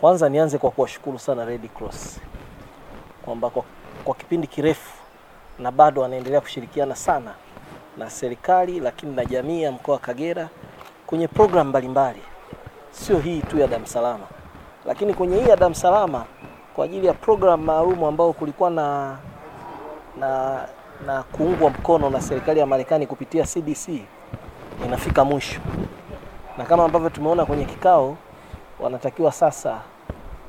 Kwanza nianze kwa kuwashukuru sana Red Cross kwamba kwa, kwa kipindi kirefu na bado wanaendelea kushirikiana sana na serikali lakini na jamii ya mkoa wa Kagera kwenye programu mbalimbali, sio hii tu ya damu salama, lakini kwenye hii ya damu salama kwa ajili ya programu maalum ambao kulikuwa na, na, na kuungwa mkono na serikali ya Marekani kupitia CDC inafika mwisho, na kama ambavyo tumeona kwenye kikao, wanatakiwa sasa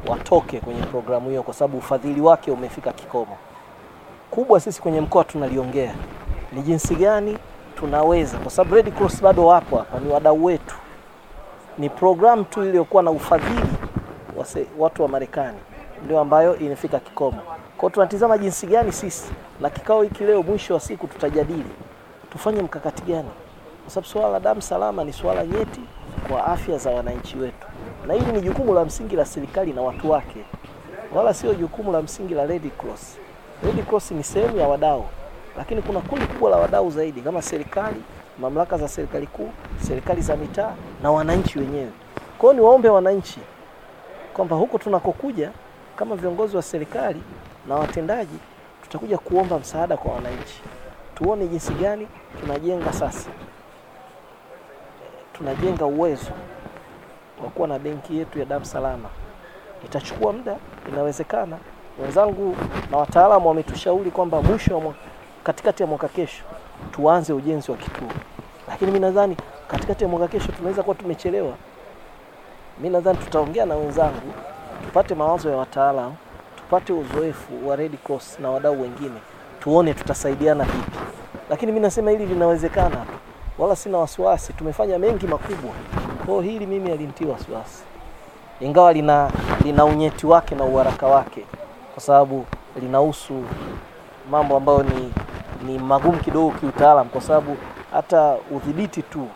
watoke kwenye programu hiyo kwa sababu ufadhili wake umefika kikomo. Kubwa sisi kwenye mkoa tunaliongea ni jinsi gani tunaweza, kwa sababu Red Cross bado wapo hapa, ni wadau wetu, ni programu tu iliyokuwa na ufadhili wa watu wa Marekani ndio ambayo imefika kikomo. Kwa hiyo tunatizama jinsi gani sisi, na kikao hiki leo, mwisho wa siku tutajadili tufanye mkakati gani, kwa sababu swala la damu salama ni swala nyeti kwa afya za wananchi wetu, na hili ni jukumu la msingi la serikali na watu wake, wala sio jukumu la msingi la Red Cross. Red Cross ni sehemu ya wadau, lakini kuna kundi kubwa la wadau zaidi kama serikali, mamlaka za serikali kuu, serikali za mitaa na wananchi wenyewe. Kwa hiyo niwaombe wananchi kwamba huko tunakokuja kama viongozi wa serikali na watendaji, tutakuja kuomba msaada kwa wananchi, tuone jinsi gani tunajenga sasa, tunajenga uwezo wa kuwa na benki yetu ya damu salama. Itachukua muda, inawezekana. Wenzangu na wataalamu wametushauri kwamba mwisho wa katikati ya mwaka kesho tuanze ujenzi wa kituo, lakini mimi nadhani katikati ya mwaka kesho tunaweza kuwa tumechelewa. Mimi nadhani tutaongea na wenzangu tupate mawazo ya wataalamu, tupate uzoefu wa Red Cross na wadau wengine, tuone tutasaidiana vipi. Lakini mimi nasema hili linawezekana wala sina wasiwasi. Tumefanya mengi makubwa, kwa hili mimi alinitia wasiwasi, ingawa lina, lina unyeti wake na uharaka wake, kwa sababu linahusu mambo ambayo ni, ni magumu kidogo kiutaalamu, kwa sababu hata udhibiti tu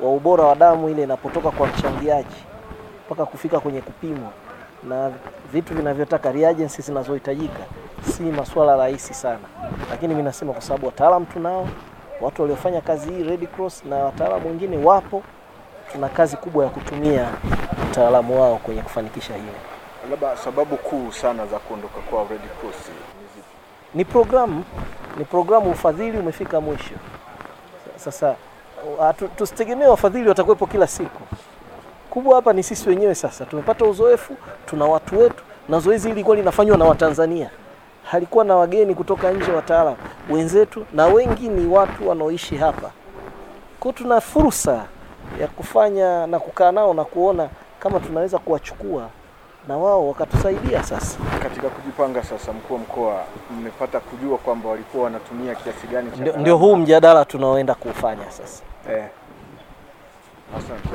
wa ubora wa damu ile inapotoka kwa mchangiaji mpaka kufika kwenye kupimwa na vitu vinavyotaka reagents zinazohitajika si masuala rahisi sana, lakini mimi nasema kwa sababu wataalamu tunao, watu waliofanya kazi hii Red Cross na wataalamu wengine wapo, tuna kazi kubwa ya kutumia utaalamu wao kwenye kufanikisha hiyo. Labda sababu kuu sana za kuondoka kwa Red Cross ni zipi? Ni programu, ni programu, ufadhili umefika mwisho. Sasa tusitegemee wafadhili watakuwepo kila siku. Kubwa hapa ni sisi wenyewe sasa, tumepata uzoefu, tuna watu wetu, na zoezi hili lilikuwa linafanywa na Watanzania, halikuwa na wageni kutoka nje, wataalamu wenzetu, na wengi ni watu wanaoishi hapa. Kwa tuna fursa ya kufanya na kukaa nao na kuona kama tunaweza kuwachukua na wao wakatusaidia sasa. Katika kujipanga sasa, mkuu wa mkoa, mmepata kujua kwamba walikuwa wanatumia kiasi gani cha Ndio, huu mjadala tunaoenda kuufanya sasa. Eh. Asante.